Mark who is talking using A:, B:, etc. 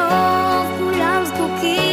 A: of problems do que